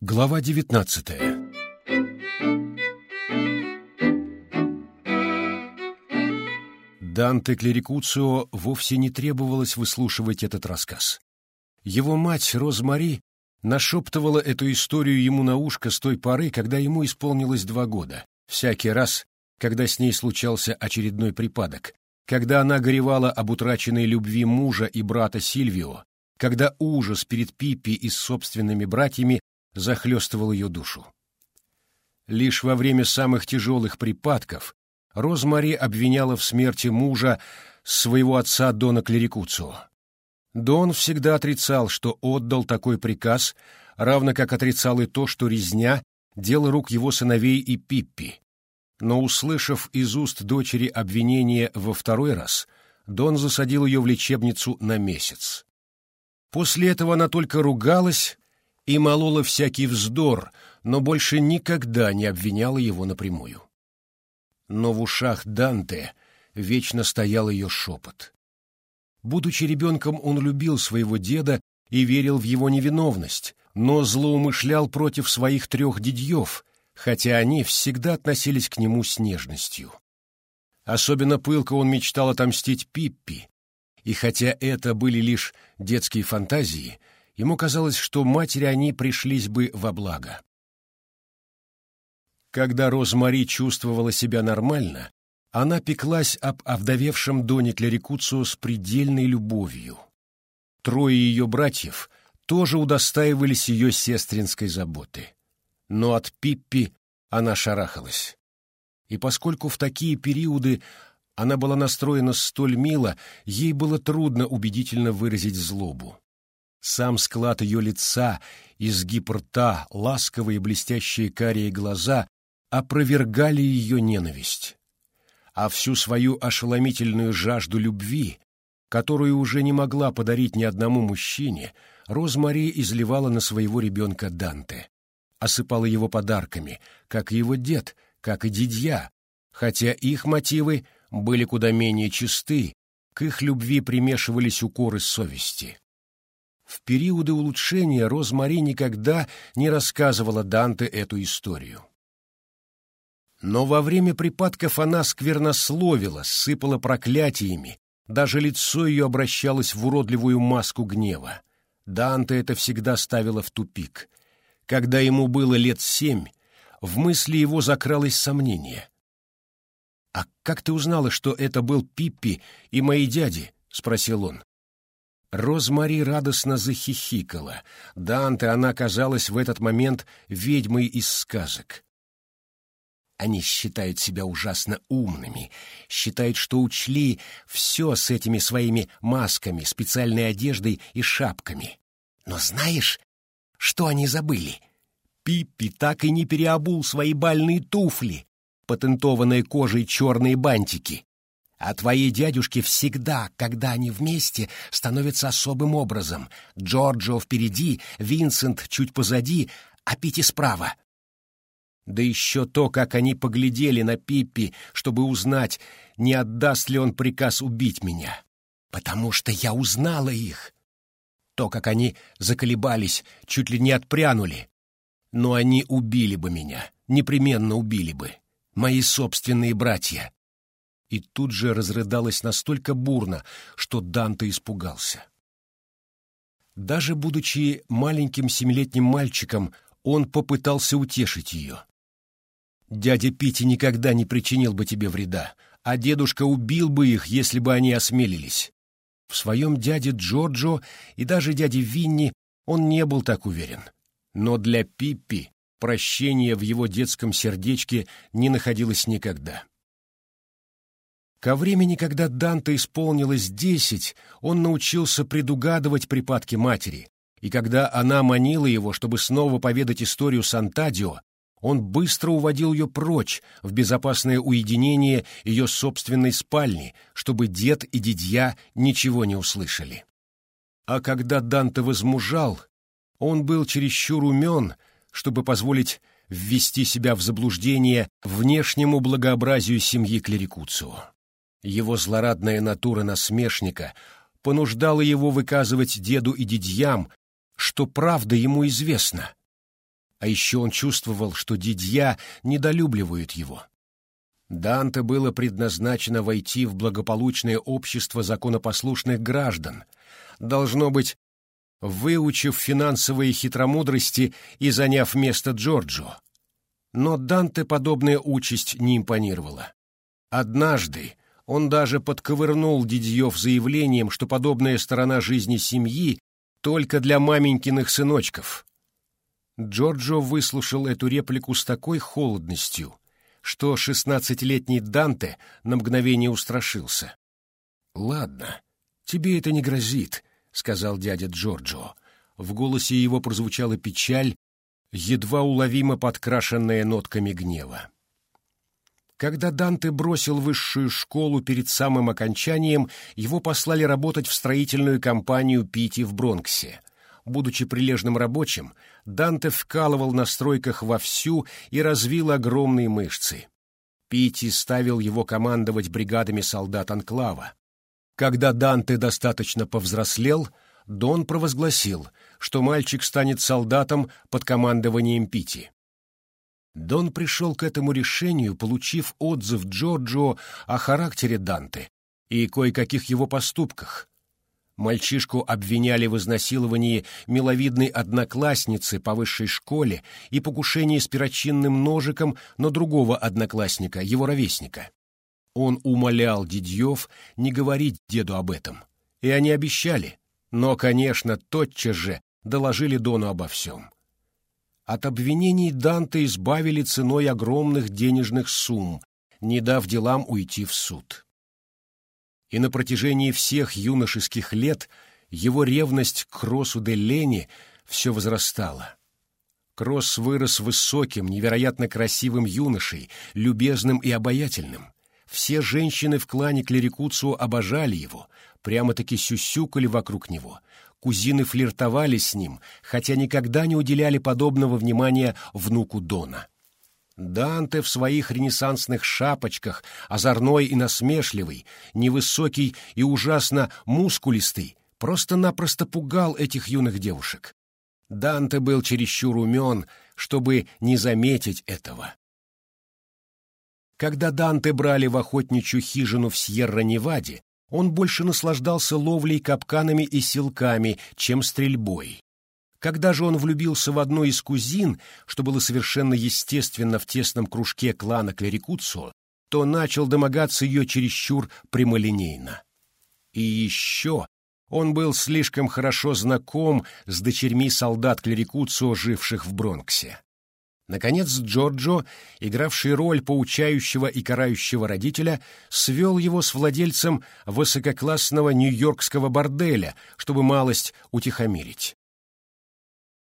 Глава девятнадцатая Данте Клерикуцио вовсе не требовалось выслушивать этот рассказ. Его мать, Розмари, нашептывала эту историю ему на ушко с той поры, когда ему исполнилось два года, всякий раз, когда с ней случался очередной припадок, когда она горевала об утраченной любви мужа и брата Сильвио, когда ужас перед Пиппи и собственными братьями захлестывал ее душу. Лишь во время самых тяжелых припадков Розмари обвиняла в смерти мужа своего отца Дона Клерикуцио. Дон всегда отрицал, что отдал такой приказ, равно как отрицал и то, что резня — дело рук его сыновей и Пиппи. Но, услышав из уст дочери обвинение во второй раз, Дон засадил ее в лечебницу на месяц. После этого она только ругалась и молола всякий вздор, но больше никогда не обвиняла его напрямую. Но в ушах Данте вечно стоял ее шепот. Будучи ребенком, он любил своего деда и верил в его невиновность, но злоумышлял против своих трех дядьев, хотя они всегда относились к нему с нежностью. Особенно пылко он мечтал отомстить Пиппи, и хотя это были лишь детские фантазии, ему казалось, что матери они пришлись бы во благо. Когда Розмари чувствовала себя нормально, она пеклась об овдовевшем Доне Клерикуцио с предельной любовью. Трое ее братьев тоже удостаивались ее сестринской заботы. Но от Пиппи она шарахалась. И поскольку в такие периоды она была настроена столь мило, ей было трудно убедительно выразить злобу. Сам склад ее лица, изгиб рта, ласковые блестящие карие глаза опровергали ее ненависть а всю свою ошеломительную жажду любви, которую уже не могла подарить ни одному мужчине, Розмари изливала на своего ребенка Данте. Осыпала его подарками, как и его дед, как и дядья, хотя их мотивы были куда менее чисты, к их любви примешивались укоры совести. В периоды улучшения Розмари никогда не рассказывала Данте эту историю. Но во время припадков она сквернословила, сыпала проклятиями, даже лицо ее обращалось в уродливую маску гнева. Данте это всегда ставило в тупик. Когда ему было лет семь, в мысли его закралось сомнение. «А как ты узнала, что это был Пиппи и мои дяди?» — спросил он. Розмари радостно захихикала. Данте она казалась в этот момент ведьмой из сказок. Они считают себя ужасно умными, считают, что учли все с этими своими масками, специальной одеждой и шапками. Но знаешь, что они забыли? Пиппи так и не переобул свои бальные туфли, патентованные кожей черные бантики. А твои дядюшки всегда, когда они вместе, становятся особым образом. Джорджо впереди, Винсент чуть позади, а Пити справа. Да еще то, как они поглядели на Пиппи, чтобы узнать, не отдаст ли он приказ убить меня. Потому что я узнала их. То, как они заколебались, чуть ли не отпрянули. Но они убили бы меня, непременно убили бы. Мои собственные братья. И тут же разрыдалась настолько бурно, что Данте испугался. Даже будучи маленьким семилетним мальчиком, он попытался утешить ее. Дядя Пити никогда не причинил бы тебе вреда, а дедушка убил бы их, если бы они осмелились. В своем дяде Джорджо и даже дяде Винни он не был так уверен. Но для Пиппи прощения в его детском сердечке не находилось никогда. Ко времени, когда Данте исполнилось десять, он научился предугадывать припадки матери, и когда она манила его, чтобы снова поведать историю Сантадио, он быстро уводил ее прочь в безопасное уединение ее собственной спальни, чтобы дед и дедья ничего не услышали. А когда Данте возмужал, он был чересчур умен, чтобы позволить ввести себя в заблуждение внешнему благообразию семьи Клерикуцио. Его злорадная натура насмешника понуждала его выказывать деду и дедьям, что правда ему известна, А еще он чувствовал, что дидья недолюбливают его. Данте было предназначено войти в благополучное общество законопослушных граждан, должно быть, выучив финансовые хитромудрости и заняв место Джорджо. Но Данте подобная участь не импонировала. Однажды он даже подковырнул Дидьев заявлением, что подобная сторона жизни семьи только для маменькиных сыночков. Джорджо выслушал эту реплику с такой холодностью, что шестнадцатилетний Данте на мгновение устрашился. «Ладно, тебе это не грозит», — сказал дядя Джорджо. В голосе его прозвучала печаль, едва уловимо подкрашенная нотками гнева. Когда Данте бросил высшую школу перед самым окончанием, его послали работать в строительную компанию Пити в Бронксе. Будучи прилежным рабочим, Данте вкалывал на стройках вовсю и развил огромные мышцы. Пити ставил его командовать бригадами солдат Анклава. Когда Данте достаточно повзрослел, Дон провозгласил, что мальчик станет солдатом под командованием Пити. Дон пришел к этому решению, получив отзыв Джорджо о характере Данте и кое-каких его поступках. Мальчишку обвиняли в изнасиловании миловидной одноклассницы по высшей школе и покушении с перочинным ножиком на другого одноклассника, его ровесника. Он умолял Дидьев не говорить деду об этом, и они обещали, но, конечно, тотчас же доложили Дону обо всем. От обвинений Данте избавили ценой огромных денежных сумм, не дав делам уйти в суд. И на протяжении всех юношеских лет его ревность к Кросу де Лени все возрастала. Кросс вырос высоким, невероятно красивым юношей, любезным и обаятельным. Все женщины в клане Клерикуцу обожали его, прямо-таки сюсюкали вокруг него, кузины флиртовали с ним, хотя никогда не уделяли подобного внимания внуку Дона. Данте в своих ренессансных шапочках, озорной и насмешливый, невысокий и ужасно мускулистый, просто-напросто пугал этих юных девушек. Данте был чересчур умен, чтобы не заметить этого. Когда Данте брали в охотничью хижину в Сьерра-Неваде, он больше наслаждался ловлей капканами и силками, чем стрельбой. Когда же он влюбился в одну из кузин, что было совершенно естественно в тесном кружке клана Клерикуцо, то начал домогаться ее чересчур прямолинейно. И еще он был слишком хорошо знаком с дочерьми солдат Клерикуцо, живших в Бронксе. Наконец Джорджо, игравший роль поучающего и карающего родителя, свел его с владельцем высококлассного нью-йоркского борделя, чтобы малость утихомирить.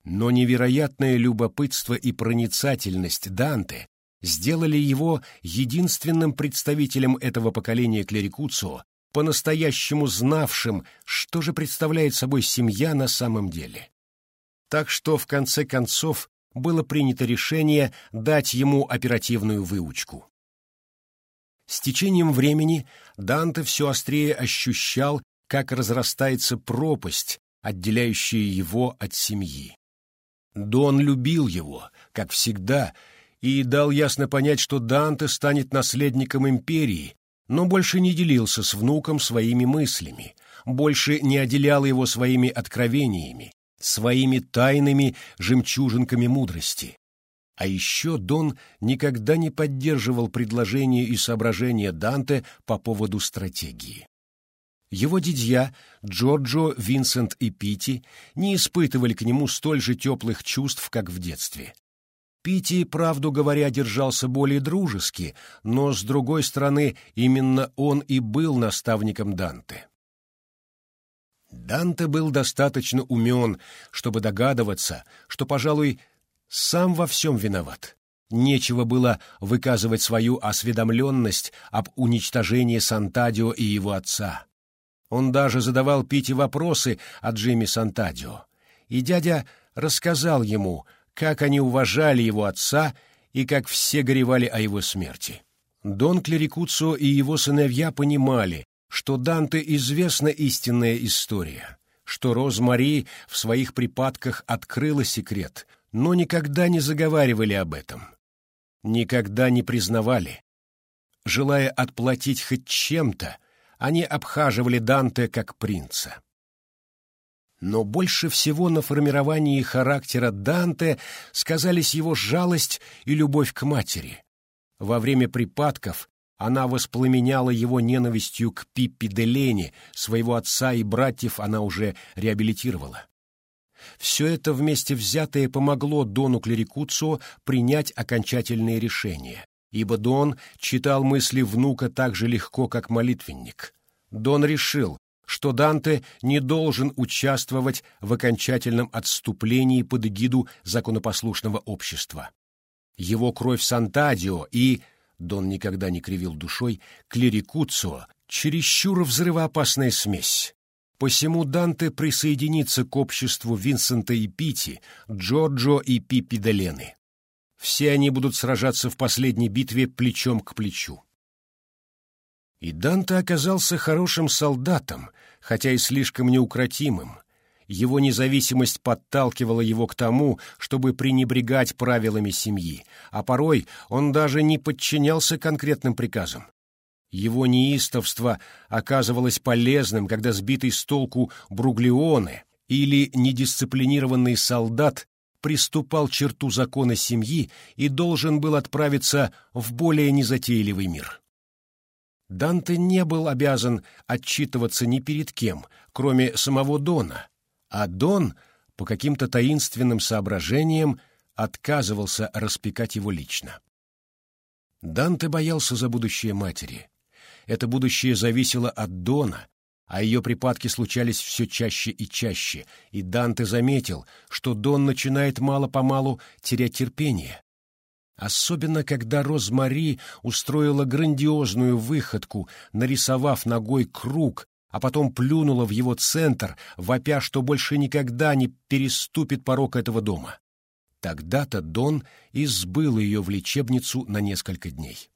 Но невероятное любопытство и проницательность Данте сделали его единственным представителем этого поколения клерикуцио, по-настоящему знавшим, что же представляет собой семья на самом деле. Так что, в конце концов, было принято решение дать ему оперативную выучку. С течением времени Данте все острее ощущал, как разрастается пропасть, отделяющая его от семьи. Дон любил его, как всегда, и дал ясно понять, что Данте станет наследником империи, но больше не делился с внуком своими мыслями, больше не отделял его своими откровениями, своими тайными жемчужинками мудрости. А еще Дон никогда не поддерживал предложения и соображения Данте по поводу стратегии. Его дядья Джорджо, Винсент и Пити не испытывали к нему столь же теплых чувств, как в детстве. Пити, правду говоря, держался более дружески, но, с другой стороны, именно он и был наставником Данте. Данте был достаточно умен, чтобы догадываться, что, пожалуй, сам во всем виноват. Нечего было выказывать свою осведомленность об уничтожении Сантадио и его отца. Он даже задавал Пите вопросы о Джимми Сантадио. И дядя рассказал ему, как они уважали его отца и как все горевали о его смерти. Дон Клерикуцо и его сыновья понимали, что Данте известна истинная история, что Розмари в своих припадках открыла секрет, но никогда не заговаривали об этом, никогда не признавали. Желая отплатить хоть чем-то, они обхаживали Данте как принца. Но больше всего на формировании характера Данте сказались его жалость и любовь к матери. Во время припадков она воспламеняла его ненавистью к Пиппи де Лени, своего отца и братьев она уже реабилитировала. Все это вместе взятое помогло Дону Клерикуцио принять окончательные решения, ибо Дон читал мысли внука так же легко, как молитвенник. Дон решил, что Данте не должен участвовать в окончательном отступлении под эгиду законопослушного общества. Его кровь Сантадио и, Дон никогда не кривил душой, клерикуцио, чересчур взрывоопасная смесь. Посему Данте присоединится к обществу Винсента и Пити, Джорджо и Пиппи Делены. Все они будут сражаться в последней битве плечом к плечу. И Данте оказался хорошим солдатом, хотя и слишком неукротимым. Его независимость подталкивала его к тому, чтобы пренебрегать правилами семьи, а порой он даже не подчинялся конкретным приказам. Его неистовство оказывалось полезным, когда сбитый с толку Бруглеоне или недисциплинированный солдат приступал черту закона семьи и должен был отправиться в более незатейливый мир. Данте не был обязан отчитываться ни перед кем, кроме самого Дона, а Дон по каким-то таинственным соображениям отказывался распекать его лично. Данте боялся за будущее матери. Это будущее зависело от Дона, а ее припадки случались все чаще и чаще, и Данте заметил, что Дон начинает мало-помалу терять терпение, Особенно, когда Розмари устроила грандиозную выходку, нарисовав ногой круг, а потом плюнула в его центр, вопя, что больше никогда не переступит порог этого дома. Тогда-то Дон избыл ее в лечебницу на несколько дней.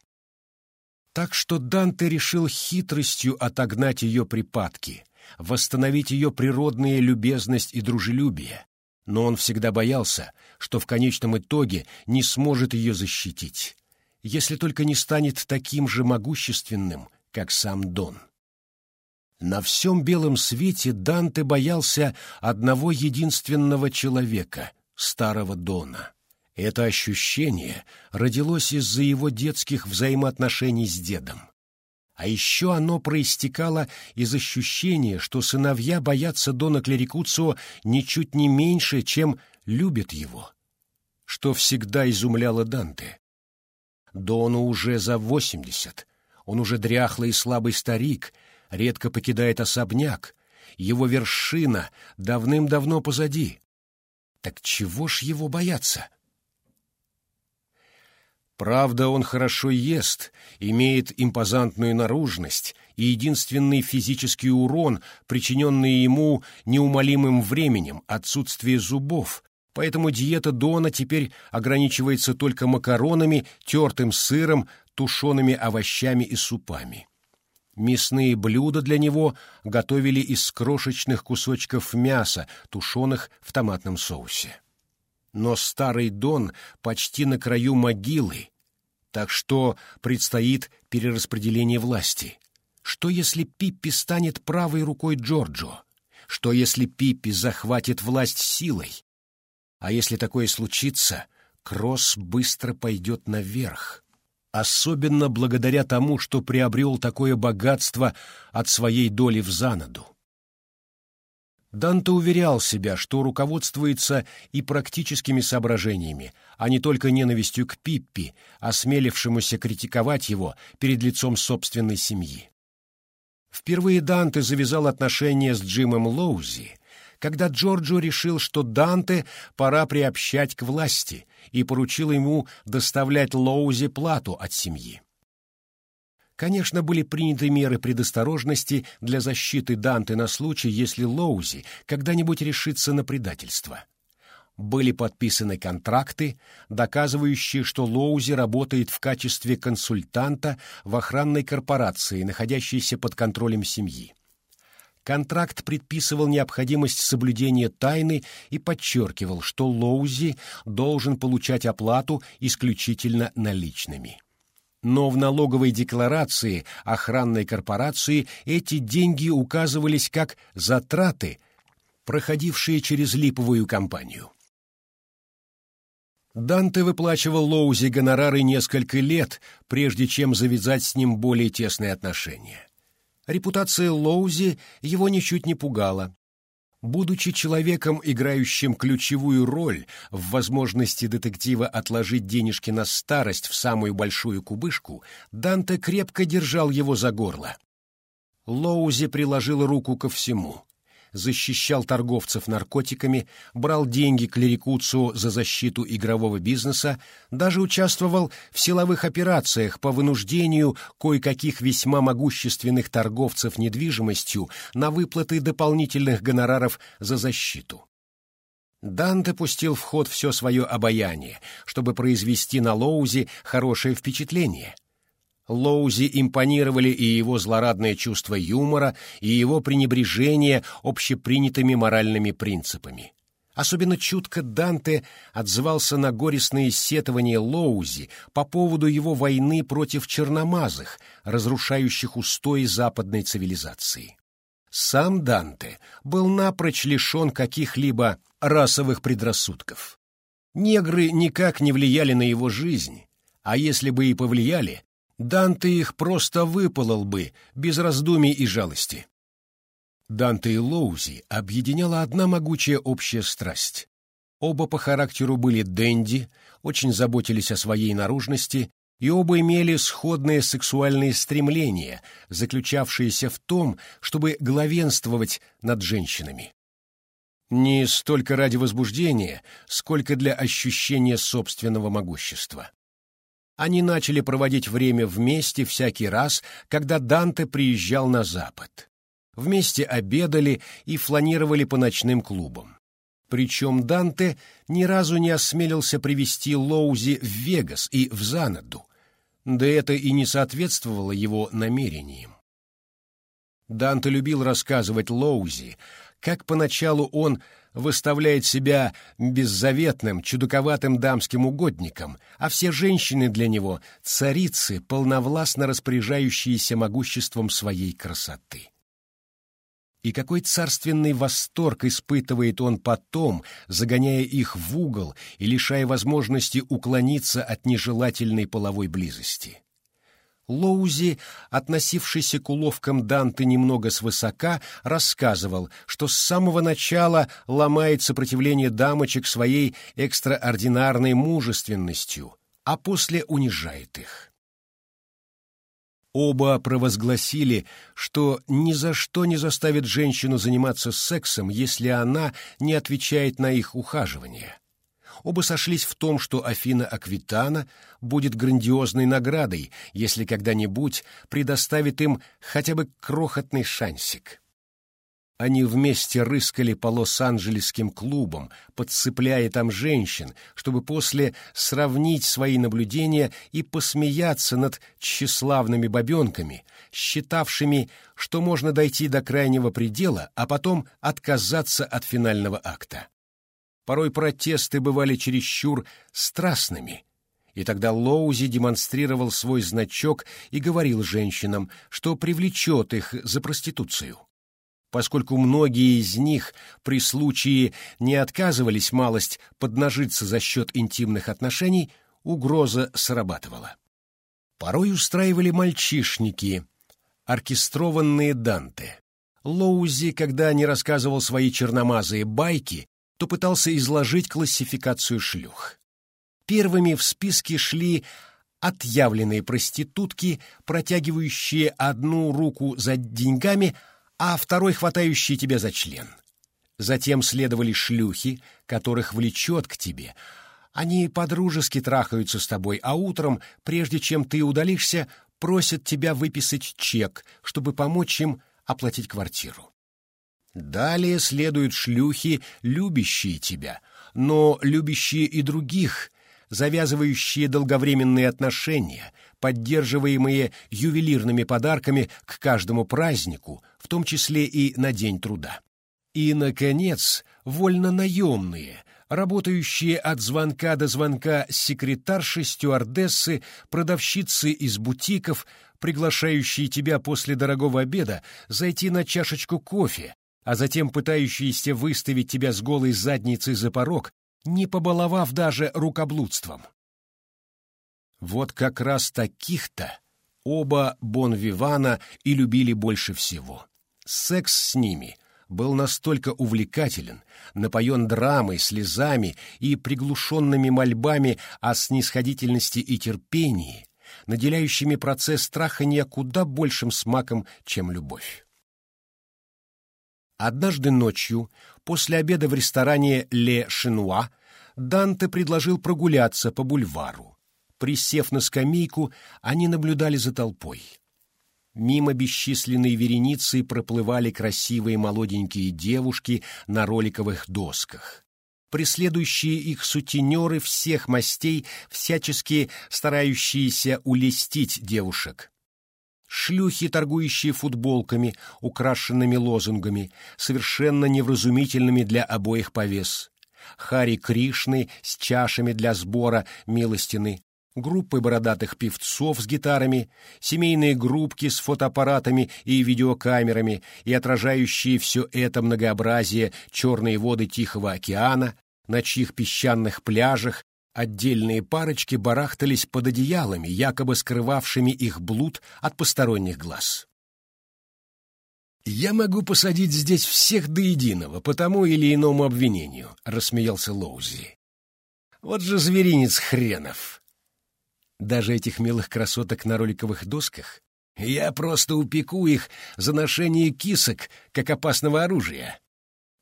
Так что Данте решил хитростью отогнать ее припадки, восстановить ее природные любезность и дружелюбие, но он всегда боялся, что в конечном итоге не сможет ее защитить, если только не станет таким же могущественным, как сам Дон. На всем белом свете Данте боялся одного единственного человека — старого Дона. Это ощущение родилось из-за его детских взаимоотношений с дедом. А еще оно проистекало из ощущения, что сыновья боятся Дона Клерикуцио ничуть не меньше, чем любят его, что всегда изумляло Данте. Дону уже за восемьдесят, он уже дряхлый и слабый старик, редко покидает особняк, его вершина давным-давно позади. Так чего ж его бояться? Правда, он хорошо ест, имеет импозантную наружность, и единственный физический урон, причиненный ему неумолимым временем, отсутствие зубов, поэтому диета Дона теперь ограничивается только макаронами, тертым сыром, тушеными овощами и супами. Мясные блюда для него готовили из крошечных кусочков мяса, тушеных в томатном соусе. Но старый Дон почти на краю могилы, так что предстоит перераспределение власти. Что если Пиппи станет правой рукой Джорджо? Что если Пиппи захватит власть силой? А если такое случится, Кросс быстро пойдет наверх. Особенно благодаря тому, что приобрел такое богатство от своей доли в занаду. Данте уверял себя, что руководствуется и практическими соображениями, а не только ненавистью к Пиппи, осмелившемуся критиковать его перед лицом собственной семьи. Впервые Данте завязал отношения с Джимом Лоузи, когда Джорджо решил, что Данте пора приобщать к власти, и поручил ему доставлять Лоузи плату от семьи. Конечно, были приняты меры предосторожности для защиты Данте на случай, если Лоузи когда-нибудь решится на предательство. Были подписаны контракты, доказывающие, что Лоузи работает в качестве консультанта в охранной корпорации, находящейся под контролем семьи. Контракт предписывал необходимость соблюдения тайны и подчеркивал, что Лоузи должен получать оплату исключительно наличными. Но в налоговой декларации охранной корпорации эти деньги указывались как затраты, проходившие через липовую компанию. Данте выплачивал Лоузи гонорары несколько лет, прежде чем завязать с ним более тесные отношения. Репутация Лоузи его ничуть не пугала. Будучи человеком, играющим ключевую роль в возможности детектива отложить денежки на старость в самую большую кубышку, Данте крепко держал его за горло. Лоузи приложил руку ко всему защищал торговцев наркотиками, брал деньги клерикуцу за защиту игрового бизнеса, даже участвовал в силовых операциях по вынуждению кое-каких весьма могущественных торговцев недвижимостью на выплаты дополнительных гонораров за защиту. Данте пустил в ход все свое обаяние, чтобы произвести на Лоузи хорошее впечатление — Лоузи импонировали и его злорадное чувство юмора, и его пренебрежение общепринятыми моральными принципами. Особенно чутко Данте отзывался на горестные сетования Лоузи по поводу его войны против черномазых, разрушающих устои западной цивилизации. Сам Данте был напрочь лишен каких-либо расовых предрассудков. Негры никак не влияли на его жизнь, а если бы и повлияли, Данте их просто выпалол бы, без раздумий и жалости. Данте и Лоузи объединяла одна могучая общая страсть. Оба по характеру были денди, очень заботились о своей наружности, и оба имели сходные сексуальные стремления, заключавшиеся в том, чтобы главенствовать над женщинами. Не столько ради возбуждения, сколько для ощущения собственного могущества. Они начали проводить время вместе всякий раз, когда Данте приезжал на Запад. Вместе обедали и фланировали по ночным клубам. Причем Данте ни разу не осмелился привести Лоузи в Вегас и в Занаду, да это и не соответствовало его намерениям. Данте любил рассказывать Лоузи, как поначалу он выставляет себя беззаветным, чудаковатым дамским угодником, а все женщины для него — царицы, полновластно распоряжающиеся могуществом своей красоты. И какой царственный восторг испытывает он потом, загоняя их в угол и лишая возможности уклониться от нежелательной половой близости. Лоузи, относившийся к уловкам Данте немного свысока, рассказывал, что с самого начала ломает сопротивление дамочек своей экстраординарной мужественностью, а после унижает их. Оба провозгласили, что ни за что не заставит женщину заниматься сексом, если она не отвечает на их ухаживание. Оба сошлись в том, что Афина Аквитана будет грандиозной наградой, если когда-нибудь предоставит им хотя бы крохотный шансик. Они вместе рыскали по Лос-Анджелесским клубам, подцепляя там женщин, чтобы после сравнить свои наблюдения и посмеяться над тщеславными бабенками, считавшими, что можно дойти до крайнего предела, а потом отказаться от финального акта. Порой протесты бывали чересчур страстными, и тогда Лоузи демонстрировал свой значок и говорил женщинам, что привлечет их за проституцию. Поскольку многие из них при случае не отказывались малость поднажиться за счет интимных отношений, угроза срабатывала. Порой устраивали мальчишники, оркестрованные Данте. Лоузи, когда не рассказывал свои черномазые байки, то пытался изложить классификацию шлюх. Первыми в списке шли отъявленные проститутки, протягивающие одну руку за деньгами, а второй хватающие тебя за член. Затем следовали шлюхи, которых влечет к тебе. Они подружески трахаются с тобой, а утром, прежде чем ты удалишься, просят тебя выписать чек, чтобы помочь им оплатить квартиру. Далее следуют шлюхи, любящие тебя, но любящие и других, завязывающие долговременные отношения, поддерживаемые ювелирными подарками к каждому празднику, в том числе и на День труда. И, наконец, вольно-наемные, работающие от звонка до звонка секретарши, стюардессы, продавщицы из бутиков, приглашающие тебя после дорогого обеда зайти на чашечку кофе, а затем пытающиеся выставить тебя с голой задницей за порог, не побаловав даже рукоблудством. Вот как раз таких-то оба Бонвивана и любили больше всего. Секс с ними был настолько увлекателен, напоен драмой, слезами и приглушенными мольбами о снисходительности и терпении, наделяющими процесс страхания куда большим смаком, чем любовь. Однажды ночью, после обеда в ресторане «Ле Шинуа», Данте предложил прогуляться по бульвару. Присев на скамейку, они наблюдали за толпой. Мимо бесчисленной вереницы проплывали красивые молоденькие девушки на роликовых досках. Преследующие их сутенеры всех мастей, всячески старающиеся улестить девушек. Шлюхи, торгующие футболками, украшенными лозунгами, совершенно невразумительными для обоих повес. Хари Кришны с чашами для сбора милостины, группы бородатых певцов с гитарами, семейные группки с фотоаппаратами и видеокамерами и отражающие все это многообразие черные воды Тихого океана, на чьих песчаных пляжах отдельные парочки барахтались под одеялами, якобы скрывавшими их блуд от посторонних глаз. «Я могу посадить здесь всех до единого, по тому или иному обвинению», — рассмеялся Лоузи. «Вот же зверинец хренов!» Даже этих милых красоток на роликовых досках? Я просто упеку их за ношение кисок, как опасного оружия.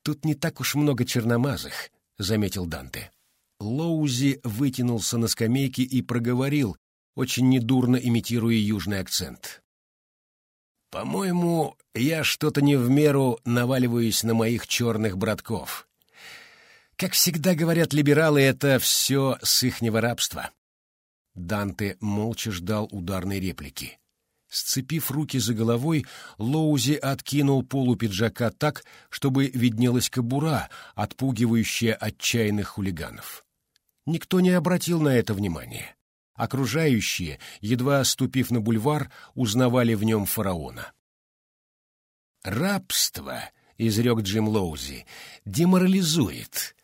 Тут не так уж много черномазых, — заметил Данте. Лоузи вытянулся на скамейке и проговорил, очень недурно имитируя южный акцент. «По-моему, я что-то не в меру наваливаюсь на моих черных братков. Как всегда говорят либералы, это все с ихнего рабства. Данте молча ждал ударной реплики. Сцепив руки за головой, Лоузи откинул полу пиджака так, чтобы виднелась кобура, отпугивающая отчаянных хулиганов. Никто не обратил на это внимания. Окружающие, едва ступив на бульвар, узнавали в нем фараона. «Рабство», — изрек Джим Лоузи, — «деморализует.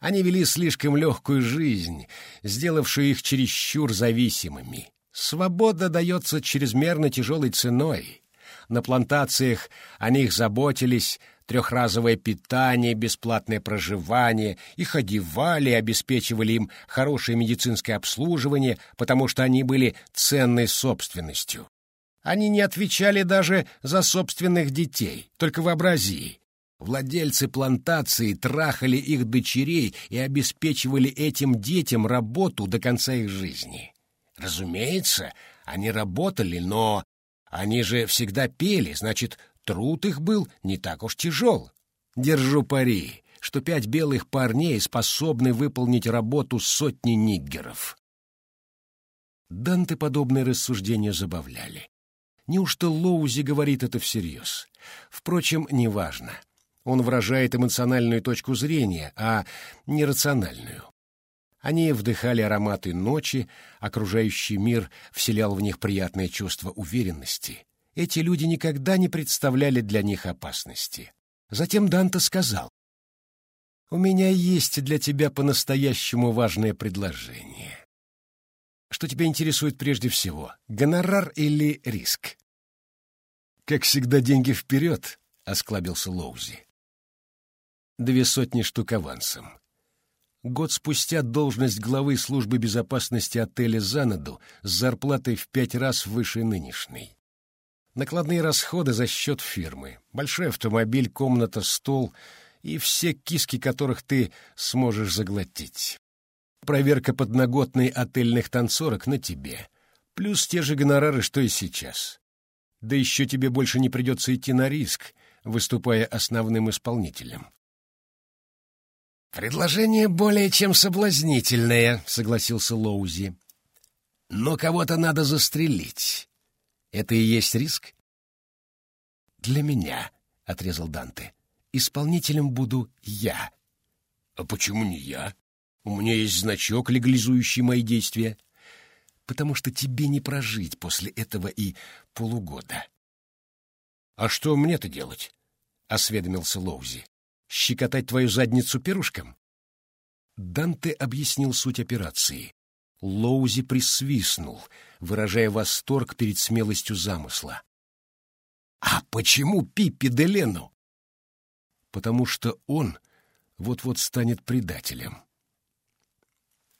Они вели слишком легкую жизнь, сделавшую их чересчур зависимыми. Свобода дается чрезмерно тяжелой ценой. На плантациях о них заботились, трехразовое питание, бесплатное проживание, их одевали, обеспечивали им хорошее медицинское обслуживание, потому что они были ценной собственностью. Они не отвечали даже за собственных детей, только вообрази. Владельцы плантации трахали их дочерей и обеспечивали этим детям работу до конца их жизни. Разумеется, они работали, но они же всегда пели, значит, труд их был не так уж тяжел. Держу пари, что пять белых парней способны выполнить работу сотни ниггеров. Данте подобные рассуждения забавляли. Неужто Лоузи говорит это всерьез? Впрочем, неважно. Он выражает эмоциональную точку зрения, а не рациональную. Они вдыхали ароматы ночи, окружающий мир вселял в них приятное чувство уверенности. Эти люди никогда не представляли для них опасности. Затем Данте сказал, «У меня есть для тебя по-настоящему важное предложение. Что тебя интересует прежде всего, гонорар или риск?» «Как всегда, деньги вперед», — осклабился Лоузи две сотни штук авансом. Год спустя должность главы службы безопасности отеля «Занаду» с зарплатой в пять раз выше нынешней. Накладные расходы за счет фирмы, большой автомобиль, комната, стол и все киски, которых ты сможешь заглотить. Проверка подноготной отельных танцорок на тебе, плюс те же гонорары, что и сейчас. Да еще тебе больше не придется идти на риск, выступая основным исполнителем. «Предложение более чем соблазнительное», — согласился Лоузи. Но кого-то надо застрелить. Это и есть риск? Для меня, — отрезал Данте. Исполнителем буду я. А почему не я? У меня есть значок, легализующий мои действия. Потому что тебе не прожить после этого и полугода. А что мне-то делать? — осведомился Лоузи. «Щекотать твою задницу перышком?» Данте объяснил суть операции. Лоузи присвистнул, выражая восторг перед смелостью замысла. «А почему Пиппи де Лену?» «Потому что он вот-вот станет предателем».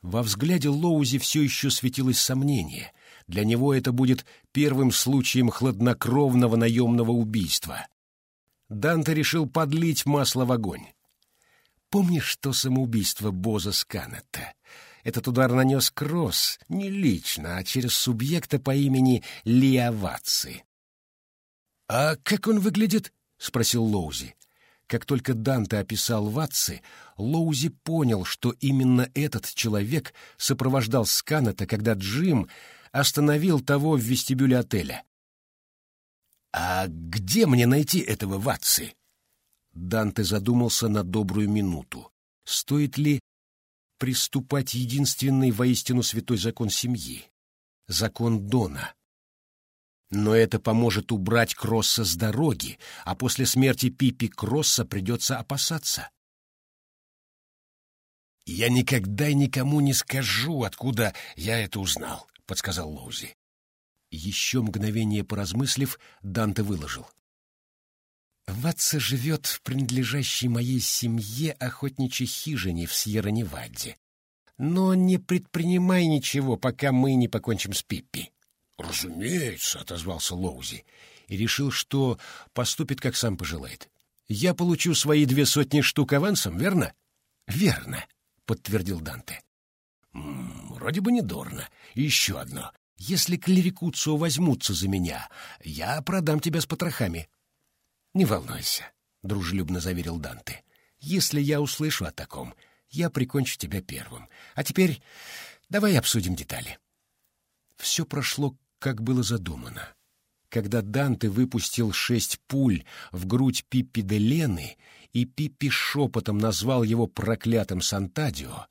Во взгляде Лоузи все еще светилось сомнение. Для него это будет первым случаем хладнокровного наемного убийства. Данте решил подлить масло в огонь. Помнишь что самоубийство Боза Сканета? Этот удар нанес Кросс не лично, а через субъекта по имени Лиаваци. «А как он выглядит?» — спросил Лоузи. Как только Данте описал Ватцы, Лоузи понял, что именно этот человек сопровождал Сканета, когда Джим остановил того в вестибюле отеля. «А где мне найти этого Ватсы?» Данте задумался на добрую минуту. Стоит ли приступать единственный воистину святой закон семьи? Закон Дона. Но это поможет убрать Кросса с дороги, а после смерти Пипи Кросса придется опасаться. «Я никогда и никому не скажу, откуда я это узнал», — подсказал Лоузи. Еще мгновение поразмыслив, Данте выложил. «Ватса живет в принадлежащей моей семье охотничьей хижине в Сьерра-Неваде. Но не предпринимай ничего, пока мы не покончим с Пиппи». «Разумеется», — отозвался Лоузи, и решил, что поступит, как сам пожелает. «Я получу свои две сотни штук авансом, верно?» «Верно», — подтвердил Данте. «М -м, «Вроде бы недорно. Еще одно. Если клерикуцио возьмутся за меня, я продам тебя с потрохами. — Не волнуйся, — дружелюбно заверил Данте. — Если я услышу о таком, я прикончу тебя первым. А теперь давай обсудим детали. Все прошло, как было задумано. Когда Данте выпустил шесть пуль в грудь Пиппи де Лены, и Пиппи шепотом назвал его проклятым Сантадио,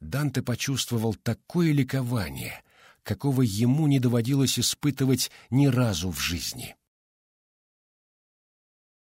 Данте почувствовал такое ликование, какого ему не доводилось испытывать ни разу в жизни.